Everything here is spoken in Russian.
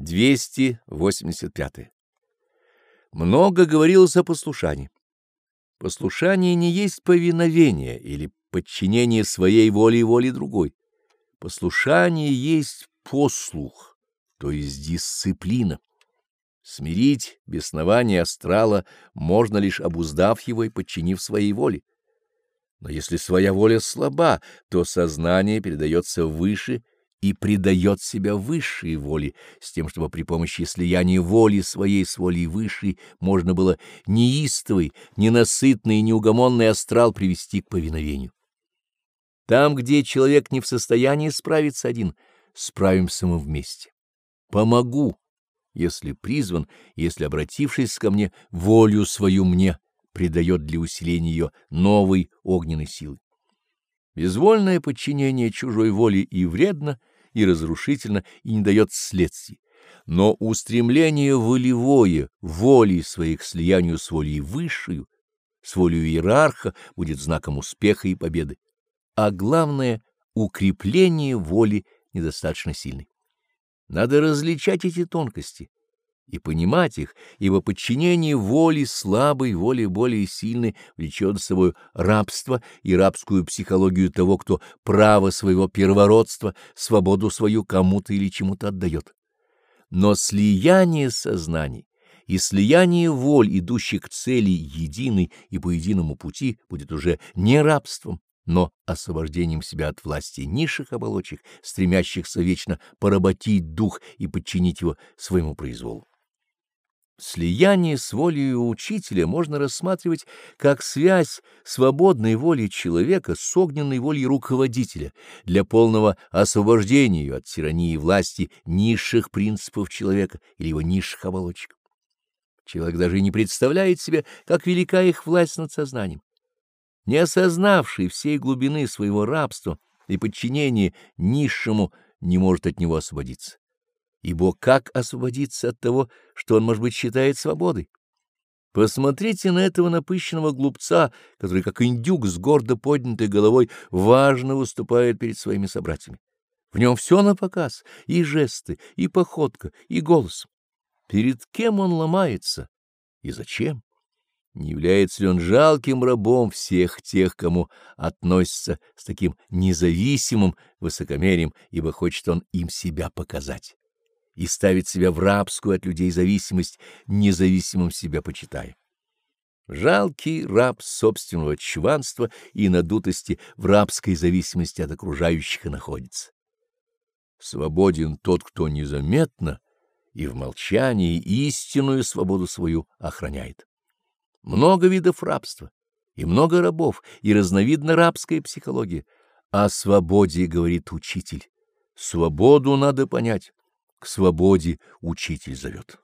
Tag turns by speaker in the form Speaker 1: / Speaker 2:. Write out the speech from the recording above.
Speaker 1: 285. Много говорилось о послушании. Послушание не есть повиновение или подчинение своей воли и воли другой. Послушание есть послух, то есть дисциплина. Смирить беснование астрала можно лишь обуздав его и подчинив своей воле. Но если своя воля слаба, то сознание передается выше и предает себя высшей воле, с тем, чтобы при помощи слияния воли своей с волей высшей можно было неистовый, ненасытный и неугомонный астрал привести к повиновению. Там, где человек не в состоянии справиться один, справимся мы вместе. Помогу, если призван, если, обратившись ко мне, волю свою мне придает для усиления ее новой огненной силы. Безвольное подчинение чужой воле и вредно, и разрушительно, и не дает следствий. Но устремление волевое, воли своих слиянию с волей высшую, с волей иерарха будет знаком успеха и победы. А главное — укрепление воли недостаточно сильной. Надо различать эти тонкости и понимать их, ибо подчинение воли слабой, воли более сильной влечет за собой рабство и рабскую психологию того, кто право своего первородства, свободу свою кому-то или чему-то отдает. Но слияние сознаний и слияние воль, идущих к цели единой и по единому пути, будет уже не рабством, но освобождением себя от власти низших оболочек, стремящихся вечно поработить дух и подчинить его своему произволу. Слияние с волей учителя можно рассматривать как связь свободной воли человека с огненной волей руководителя для полного освобождения ее от тирании власти низших принципов человека или его низших оболочек. Человек даже не представляет себе, как велика их власть над сознанием. Не осознавший всей глубины своего рабства и подчинения низшему не может от него освободиться. Ибо как освободиться от того, что он, может быть, считает свободой? Посмотрите на этого напыщенного глупца, который, как индюк с гордо поднятой головой, важно выступает перед своими собратьями. В нем все на показ, и жесты, и походка, и голос. Перед кем он ломается и зачем? Не является ли он жалким рабом всех тех, кому относится с таким независимым высокомерием, ибо хочет он им себя показать? И ставит себя в рабскую от людей зависимость, независимым себя почитая. Жалкий раб собственного чванства и надутости в рабской зависимости от окружающих и находится. Свободен тот, кто незаметно и в молчании истинную свободу свою охраняет. Много видов рабства, и много рабов, и разновидна рабская психология. О свободе говорит учитель. Свободу надо понять к свободе учитель зовет.